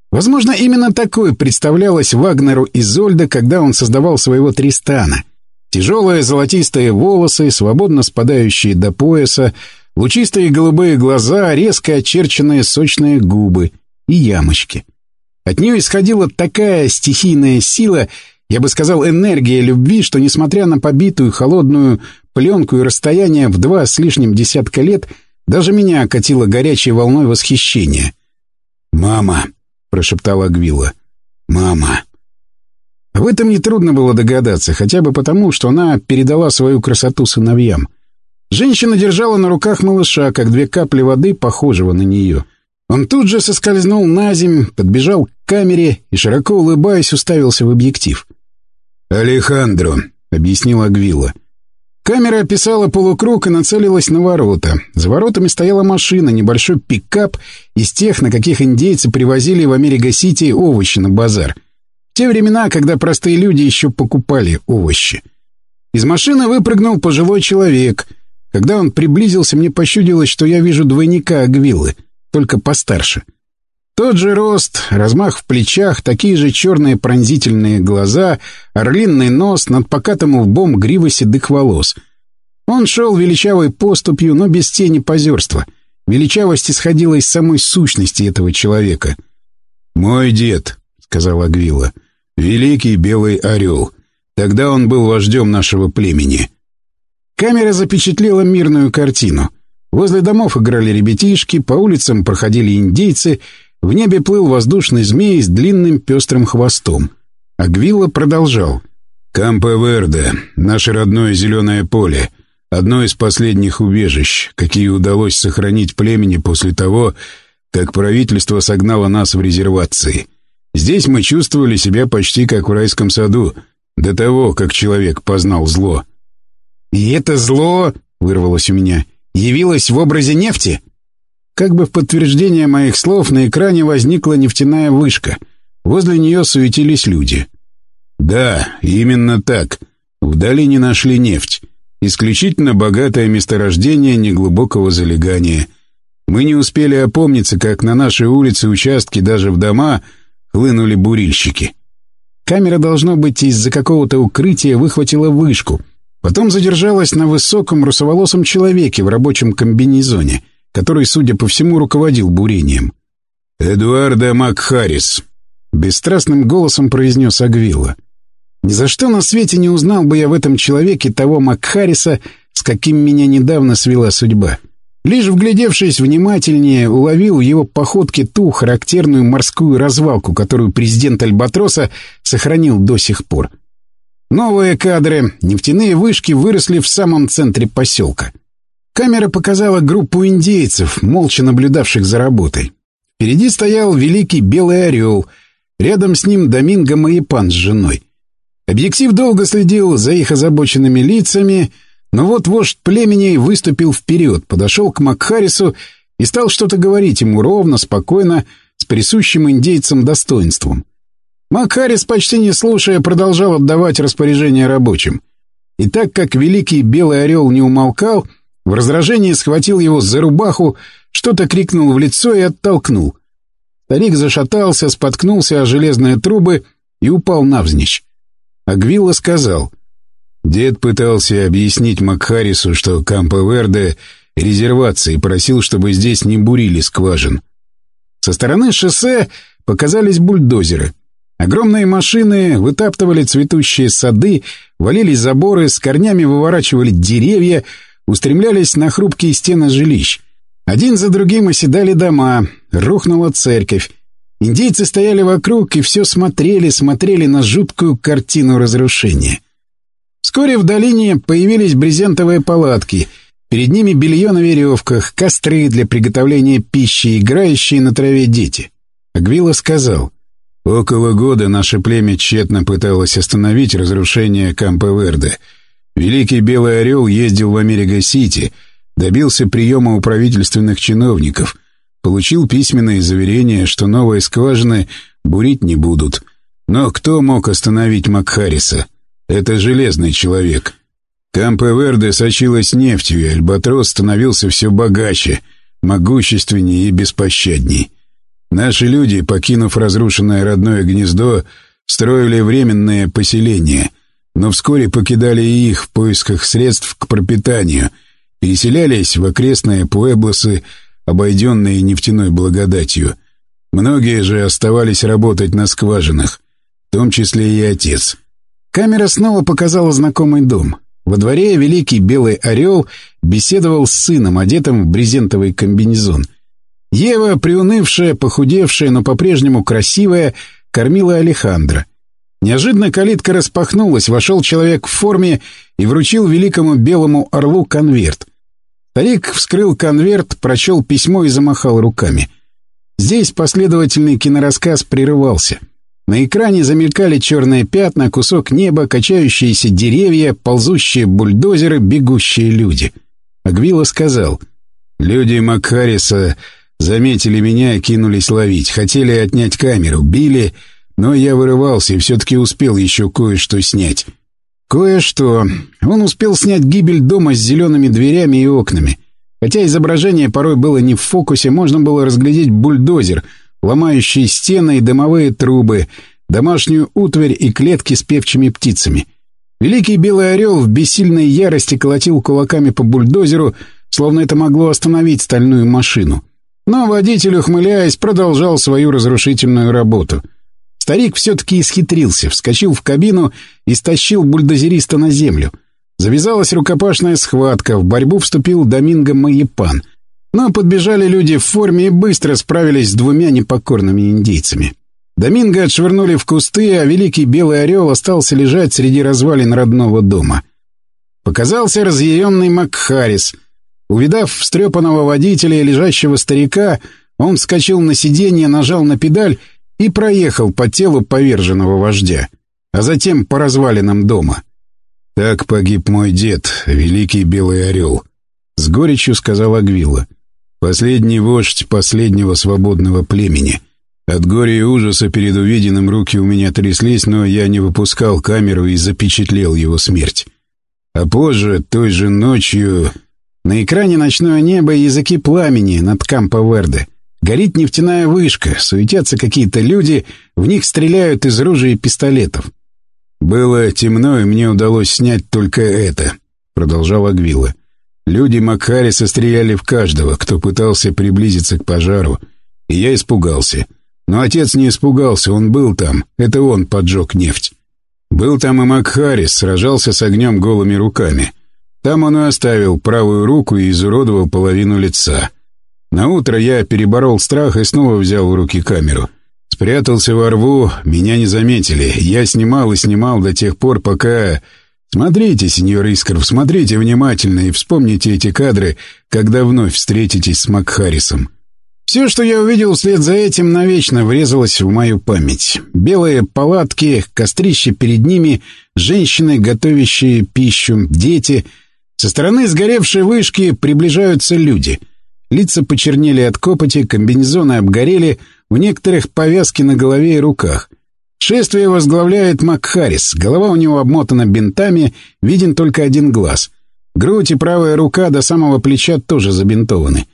Speaker 2: Возможно, именно такое представлялось Вагнеру Изольда, когда он создавал своего Тристана — Тяжелые золотистые волосы, свободно спадающие до пояса, лучистые голубые глаза, резко очерченные сочные губы и ямочки. От нее исходила такая стихийная сила, я бы сказал, энергия любви, что, несмотря на побитую холодную пленку и расстояние в два с лишним десятка лет, даже меня окатило горячей волной восхищения. «Мама!» — прошептала Гвилла. «Мама!» В этом нетрудно было догадаться, хотя бы потому, что она передала свою красоту сыновьям. Женщина держала на руках малыша, как две капли воды, похожего на нее. Он тут же соскользнул на земь, подбежал к камере и, широко улыбаясь, уставился в объектив. «Алехандро», — объяснила Гвилла. Камера описала полукруг и нацелилась на ворота. За воротами стояла машина, небольшой пикап из тех, на каких индейцы привозили в Америка-Сити овощи на базар — те времена, когда простые люди еще покупали овощи. Из машины выпрыгнул пожилой человек. Когда он приблизился, мне пощудилось, что я вижу двойника Агвиллы, только постарше. Тот же рост, размах в плечах, такие же черные пронзительные глаза, орлинный нос, над покатым лбом грива седых волос. Он шел величавой поступью, но без тени позерства. Величавость исходила из самой сущности этого человека. «Мой дед», — сказала Агвилла, — Великий Белый Орел. Тогда он был вождем нашего племени. Камера запечатлела мирную картину. Возле домов играли ребятишки, по улицам проходили индейцы, в небе плыл воздушный змей с длинным пестрым хвостом. А Гвилла продолжал. «Кампе-Верде, наше родное зеленое поле, одно из последних убежищ, какие удалось сохранить племени после того, как правительство согнало нас в резервации». Здесь мы чувствовали себя почти как в райском саду, до того, как человек познал зло. «И это зло, — вырвалось у меня, — явилось в образе нефти?» Как бы в подтверждение моих слов на экране возникла нефтяная вышка. Возле нее суетились люди. «Да, именно так. В долине нашли нефть. Исключительно богатое месторождение неглубокого залегания. Мы не успели опомниться, как на нашей улице участки даже в дома — хлынули бурильщики. Камера, должно быть, из-за какого-то укрытия выхватила вышку. Потом задержалась на высоком русоволосом человеке в рабочем комбинезоне, который, судя по всему, руководил бурением.
Speaker 3: «Эдуарда Макхарис», — бесстрастным голосом произнес Агвилла.
Speaker 2: «Ни за что на свете не узнал бы я в этом человеке того Макхариса, с каким меня недавно свела судьба. Лишь вглядевшись внимательнее, уловил в его походке ту характерную морскую развалку, которую президент Альбатроса сохранил до сих пор. Новые кадры, нефтяные вышки выросли в самом центре поселка. Камера показала группу индейцев, молча наблюдавших за работой. Впереди стоял великий белый орел, рядом с ним Доминго Маепан с женой. Объектив долго следил за их озабоченными лицами — но вот вождь племени выступил вперед, подошел к Макхарису и стал что-то говорить ему ровно, спокойно, с присущим индейцам достоинством. Макхарис, почти не слушая, продолжал отдавать распоряжения рабочим. И так как великий белый орел не умолкал, в раздражении схватил его за рубаху, что-то крикнул в лицо и оттолкнул. Старик зашатался, споткнулся о железные трубы и упал навзничь. Агвилла сказал,
Speaker 3: Дед пытался объяснить Макхарису, что Кампо-Верде — резервация, и просил, чтобы здесь не бурили скважин.
Speaker 2: Со стороны шоссе показались бульдозеры. Огромные машины вытаптывали цветущие сады, валили заборы, с корнями выворачивали деревья, устремлялись на хрупкие стены жилищ. Один за другим оседали дома, рухнула церковь. Индейцы стояли вокруг и все смотрели, смотрели на жуткую картину разрушения. Вскоре в долине появились брезентовые палатки. Перед ними белье на веревках, костры для приготовления пищи, играющие на траве дети. Агвила сказал,
Speaker 3: «Около года наше племя тщетно пыталось остановить разрушение Кампо-Верде. Великий Белый Орел ездил в Америка-Сити, добился приема у правительственных чиновников, получил письменные заверения, что новые скважины бурить не будут. Но кто мог остановить Макхариса?» Это железный человек. Кампе-Верде сочилась нефтью, и Альбатрос становился все богаче, могущественнее и беспощадней. Наши люди, покинув разрушенное родное гнездо, строили временное поселение, но вскоре покидали и их в поисках средств к пропитанию, переселялись в окрестные пуэблосы, обойденные нефтяной благодатью. Многие же оставались работать на скважинах, в том числе и отец.
Speaker 2: Камера снова показала знакомый дом. Во дворе великий белый орел беседовал с сыном, одетым в брезентовый комбинезон. Ева, приунывшая, похудевшая, но по-прежнему красивая, кормила Алехандро. Неожиданно калитка распахнулась, вошел человек в форме и вручил великому белому орлу конверт. Старик вскрыл конверт, прочел письмо и замахал руками. Здесь последовательный кинорассказ прерывался — на экране замелькали черные пятна, кусок неба, качающиеся деревья, ползущие бульдозеры, бегущие люди. Агвила сказал, «Люди Макхариса заметили меня и кинулись ловить. Хотели отнять камеру, били, но я вырывался и все-таки успел еще кое-что снять». Кое-что. Он успел снять гибель дома с зелеными дверями и окнами. Хотя изображение порой было не в фокусе, можно было разглядеть бульдозер — ломающие стены и дымовые трубы, домашнюю утварь и клетки с певчими птицами. Великий белый орел в бессильной ярости колотил кулаками по бульдозеру, словно это могло остановить стальную машину. Но водитель, ухмыляясь, продолжал свою разрушительную работу. Старик все-таки исхитрился, вскочил в кабину и стащил бульдозериста на землю. Завязалась рукопашная схватка, в борьбу вступил Доминго Маепан — но подбежали люди в форме и быстро справились с двумя непокорными индейцами. Доминго отшвырнули в кусты, а великий белый орел остался лежать среди развалин родного дома. Показался разъяренный Макхарис. Увидав встрепанного водителя и лежащего старика, он вскочил на сиденье, нажал на педаль и проехал по телу поверженного вождя, а затем по развалинам дома.
Speaker 3: «Так погиб мой дед, великий белый орел», — с горечью сказала Гвилла. Последний вождь последнего свободного племени. От горя и ужаса перед увиденным руки у меня тряслись, но я не выпускал камеру и запечатлел его смерть. А позже, той же ночью...
Speaker 2: На экране ночное небо и языки пламени над Кампо-Верде. Горит нефтяная вышка, суетятся какие-то люди, в них стреляют из ружей и пистолетов.
Speaker 3: «Было темно, и мне удалось снять только это», — продолжал Агвилла. Люди Макхариса стреляли в каждого, кто пытался приблизиться к пожару, и я испугался. Но отец не испугался, он был там, это он поджег нефть. Был там и Макхарис, сражался с огнем голыми руками. Там он и оставил правую руку и изуродовал половину лица. На утро я переборол страх и снова взял в руки камеру. Спрятался во рву, меня не заметили. Я снимал и снимал до тех пор, пока... Смотрите, сеньор Искров, смотрите внимательно и вспомните эти кадры, когда вновь встретитесь с Макхарисом. Все, что я увидел вслед за этим, навечно врезалось в мою память. Белые палатки, кострище перед ними, женщины, готовящие пищу, дети. Со стороны сгоревшей вышки приближаются люди. Лица почернели от копоти, комбинезоны обгорели, у некоторых повязки на голове и руках. Шествие возглавляет Макхарис. Голова у него обмотана бинтами, виден только один глаз. Грудь и правая рука до самого плеча тоже забинтованы.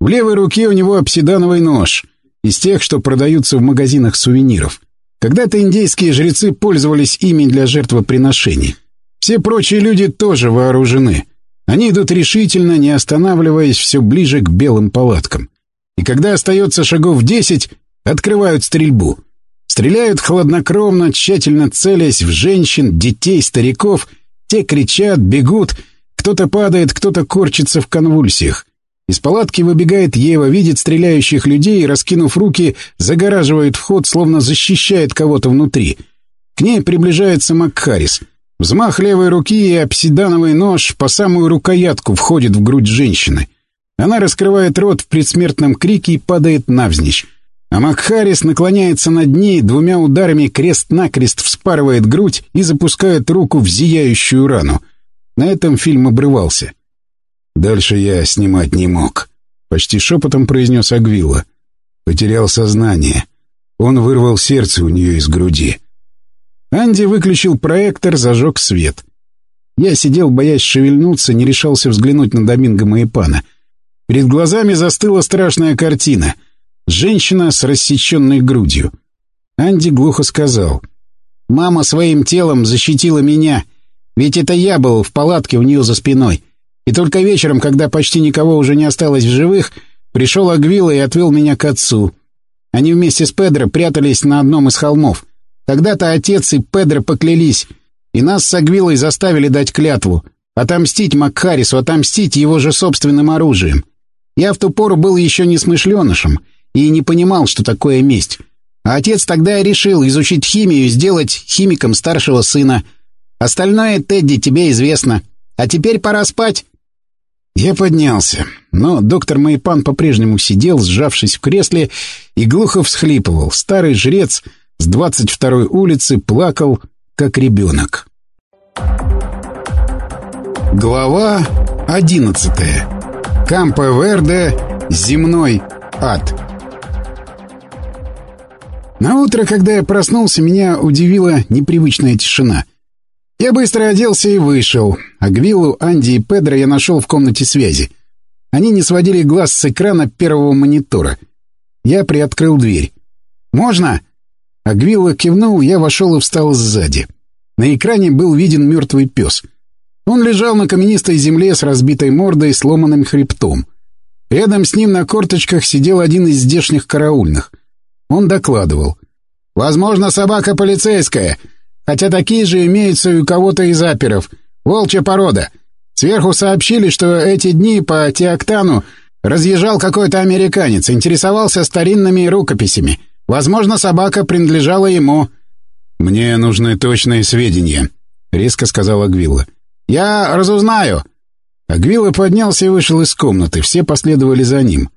Speaker 3: В левой руке у него обсидановый нож, из тех, что продаются в магазинах сувениров. Когда-то индейские жрецы пользовались ими для жертвоприношений. Все прочие люди тоже вооружены. Они идут решительно, не останавливаясь все ближе к белым палаткам. И когда остается шагов десять, открывают стрельбу — Стреляют хладнокровно, тщательно целясь в женщин, детей, стариков. Те кричат, бегут. Кто-то падает, кто-то корчится в конвульсиях. Из палатки выбегает Ева, видит стреляющих людей и, раскинув руки, загораживает вход, словно защищает кого-то внутри. К ней приближается Макхарис. Взмах левой руки и обсидановый нож по самую рукоятку входит в грудь женщины. Она раскрывает рот в предсмертном крике и падает навзничь. А Макхарис наклоняется над ней, двумя ударами крест-накрест вспарывает грудь и запускает руку в зияющую рану. На этом фильм обрывался. Дальше я снимать не мог. Почти шепотом произнес Агвила. Потерял сознание. Он вырвал сердце у нее из груди. Анди выключил проектор, зажег свет. Я сидел, боясь шевельнуться, не решался взглянуть на Доминго Маепана. Перед глазами застыла страшная картина — Женщина с рассеченной грудью. Анди глухо сказал. «Мама своим телом защитила меня, ведь это я был в палатке у нее за спиной. И только вечером, когда почти никого уже не осталось в живых, пришел Агвила и отвел меня к отцу. Они вместе с Педро прятались на одном из холмов. Тогда-то отец и Педро поклялись, и нас с Агвилой заставили дать клятву. Отомстить Макхарису, отомстить его же собственным оружием. Я в ту пору был еще не смышленышем, и не понимал, что такое месть. А отец тогда и решил изучить химию и сделать химиком старшего сына. Остальное, Тедди, тебе известно. А теперь пора спать. Я поднялся, но доктор Майпан по-прежнему сидел, сжавшись в кресле, и глухо всхлипывал. Старый жрец с 22-й улицы плакал, как ребенок. Глава 11. Кампо Верде. Земной ад. На утро, когда я проснулся, меня удивила непривычная тишина. Я быстро оделся и вышел. А Гвиллу, Анди и Педро я нашел в комнате связи. Они не сводили глаз с экрана первого монитора. Я приоткрыл дверь. «Можно?» Агвилла кивнул, я вошел и встал сзади. На экране был виден мертвый пес. Он лежал на каменистой земле с разбитой мордой и сломанным хребтом. Рядом с ним на корточках сидел один из здешних караульных. Он докладывал. «Возможно, собака полицейская, хотя такие же имеются и у кого-то из аперов. Волчья порода. Сверху сообщили, что эти дни по Теоктану разъезжал какой-то американец, интересовался старинными рукописями. Возможно, собака принадлежала ему». «Мне нужны точные сведения», — резко сказала Гвилла. «Я разузнаю». Агвилла поднялся и вышел из комнаты. Все последовали за ним.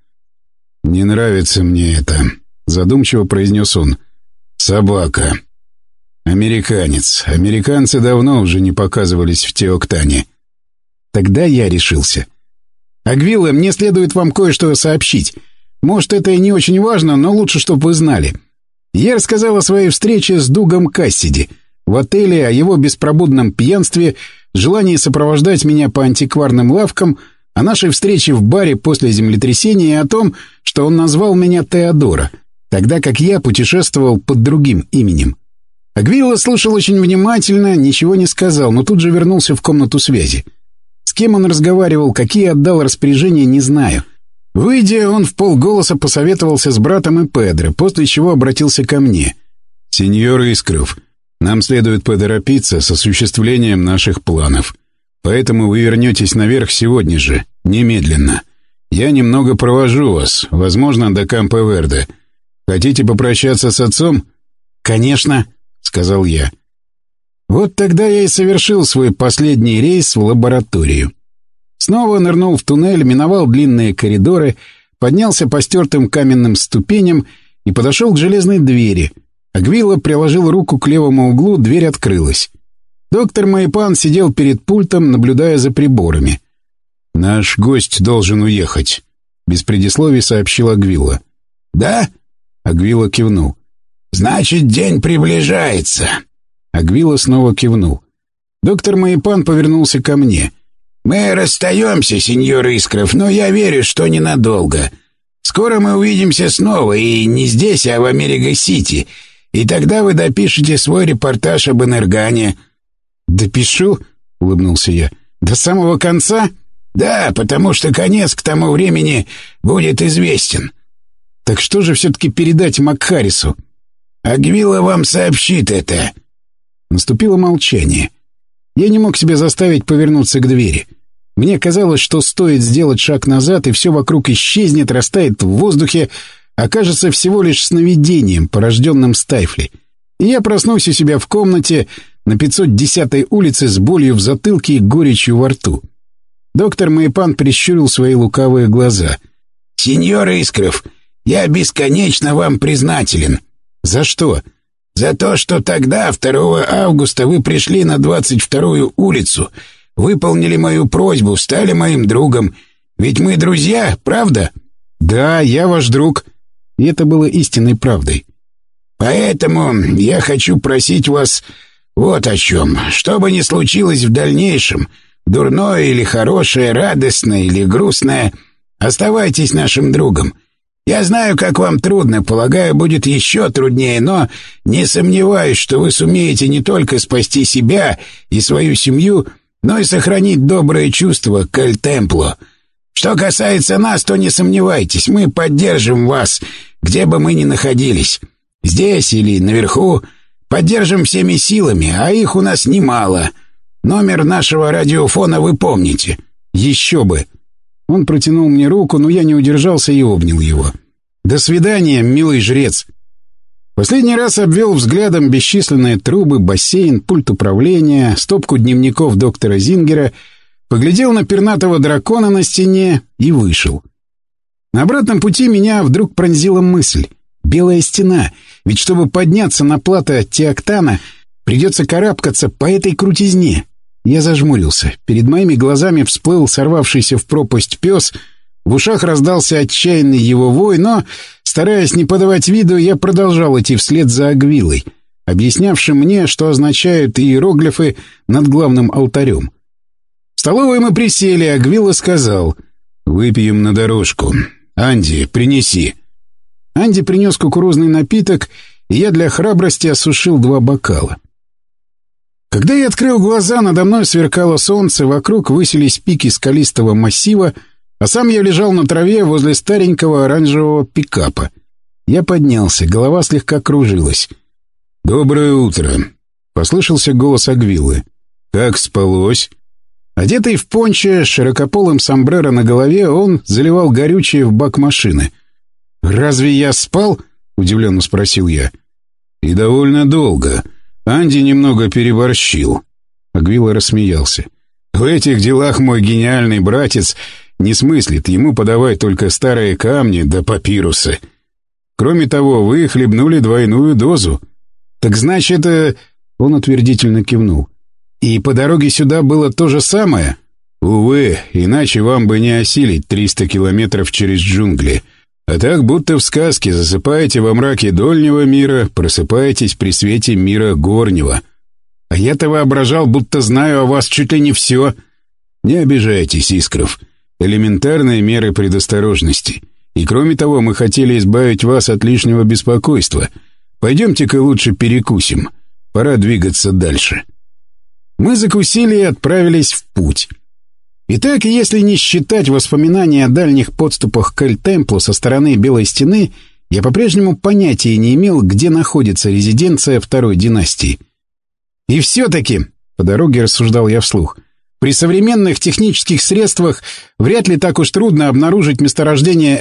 Speaker 3: «Не нравится мне это», — задумчиво произнес он. «Собака. Американец. Американцы давно уже не показывались в Теоктане». Тогда я решился. «Агвилла, мне следует вам кое-что сообщить. Может, это и не очень важно, но лучше, чтобы вы знали. Я рассказал о своей встрече с Дугом Кассиди в отеле, о его беспробудном пьянстве, желании сопровождать меня по антикварным лавкам, о нашей встрече в баре после землетрясения и о том, что он назвал меня Теодора — тогда как я путешествовал под другим именем. Агвилла слушал очень внимательно, ничего не сказал, но тут же вернулся в комнату связи.
Speaker 2: С кем он разговаривал, какие отдал распоряжения, не знаю. Выйдя, он в полголоса посоветовался с братом и Педро, после чего обратился ко мне.
Speaker 4: «Сеньор Искров, нам следует поторопиться с осуществлением наших планов. Поэтому вы вернетесь наверх сегодня же, немедленно. Я немного провожу вас, возможно, до Кампо-Верде. Хотите попрощаться с отцом?»
Speaker 2: «Конечно», — сказал я. Вот тогда я и совершил свой последний рейс в лабораторию. Снова нырнул в туннель, миновал длинные коридоры, поднялся по стертым каменным ступеням и подошел к железной двери. Агвила приложил руку к левому углу, дверь открылась. Доктор Майпан сидел перед пультом, наблюдая за приборами.
Speaker 4: «Наш гость должен уехать», — без предисловий сообщил Агвила.
Speaker 3: «Да?»
Speaker 4: — Агвила кивнул.
Speaker 3: «Значит, день приближается».
Speaker 2: Агвила снова кивнул. Доктор Майпан повернулся ко мне.
Speaker 3: «Мы расстаемся, сеньор Искров, но я верю, что ненадолго. Скоро мы увидимся снова, и не здесь, а в Америка-Сити, и тогда вы допишете свой репортаж об Энергане».
Speaker 2: «Допишу?» — улыбнулся я. «До самого конца?»
Speaker 3: «Да, потому что конец к тому времени будет известен».
Speaker 2: «Так что же все-таки передать Макхарису?»
Speaker 3: «Агвила вам сообщит это».
Speaker 2: Наступило молчание. Я не мог себя заставить повернуться к двери. Мне казалось, что стоит сделать шаг назад, и все вокруг исчезнет, растает в воздухе, окажется всего лишь сновидением, порожденным Стайфли. И я проснусь у себя в комнате на 510-й улице с болью в затылке и горечью во рту. Доктор Майпан прищурил свои лукавые глаза.
Speaker 3: «Сеньор Искров, я бесконечно вам признателен».
Speaker 2: «За что?»
Speaker 3: «За то, что тогда, 2 августа, вы пришли на 22-ю улицу, выполнили мою просьбу, стали моим другом. Ведь мы друзья, правда?»
Speaker 2: «Да, я ваш друг». И это было истинной правдой.
Speaker 3: «Поэтому я хочу просить вас вот о чем. Что бы ни случилось в дальнейшем, дурное или хорошее, радостное или грустное, оставайтесь нашим другом. Я знаю, как вам трудно, полагаю, будет еще труднее, но не сомневаюсь, что вы сумеете не только спасти себя и свою семью, но и сохранить доброе чувство к Эль-Темпло. Что касается нас, то не сомневайтесь, мы поддержим вас, где бы мы ни находились, здесь или наверху, Поддержим всеми силами, а их у нас немало. Номер нашего радиофона вы помните.
Speaker 2: Еще бы. Он протянул мне руку, но я не удержался и обнял его. До свидания, милый жрец. Последний раз обвел взглядом бесчисленные трубы, бассейн, пульт управления, стопку дневников доктора Зингера, поглядел на пернатого дракона на стене и вышел. На обратном пути меня вдруг пронзила мысль. Белая стена. Ведь чтобы подняться на плато Теоктана, придется карабкаться по этой крутизне. Я зажмурился. Перед моими глазами всплыл сорвавшийся в пропасть пес. В ушах раздался отчаянный его вой, но, стараясь не подавать виду, я продолжал идти вслед за Агвилой, объяснявшим мне, что означают иероглифы над главным алтарем. В столовой мы присели, Агвила сказал «Выпьем на дорожку. Анди, принеси». Анди принес кукурузный напиток, и я для храбрости осушил два бокала. Когда я открыл глаза, надо мной сверкало солнце, вокруг высились пики скалистого массива, а сам я лежал на траве возле старенького оранжевого пикапа. Я поднялся, голова слегка кружилась.
Speaker 4: «Доброе утро!» — послышался голос Агвилы. «Как спалось?»
Speaker 2: Одетый в понче, широкополым сомбреро на голове, он заливал горючее в бак машины — «Разве я спал?» — удивленно спросил я.
Speaker 4: «И довольно долго. Анди немного переборщил».
Speaker 2: Агвила рассмеялся.
Speaker 4: «В этих делах мой гениальный братец не смыслит, ему подавай только старые камни да папирусы. Кроме того, вы хлебнули двойную дозу».
Speaker 2: «Так значит...» э, Он утвердительно кивнул. «И по дороге сюда было то же самое?»
Speaker 4: «Увы, иначе вам бы не осилить триста километров через джунгли». А так, будто в сказке, засыпаете во мраке дольнего мира, просыпаетесь при свете мира горнего.
Speaker 2: А я-то воображал, будто знаю о вас чуть ли не все.
Speaker 4: Не обижайтесь, Искров элементарные меры предосторожности. И кроме того, мы хотели избавить вас от лишнего беспокойства. Пойдемте-ка лучше перекусим. Пора двигаться дальше».
Speaker 2: Мы закусили и отправились в путь.
Speaker 4: Итак, если не считать воспоминания о дальних подступах к Эль-Темплу со стороны Белой Стены, я по-прежнему понятия не имел, где находится резиденция второй династии. «И все-таки», — по дороге рассуждал я вслух, — при современных технических средствах вряд ли так уж трудно обнаружить месторождение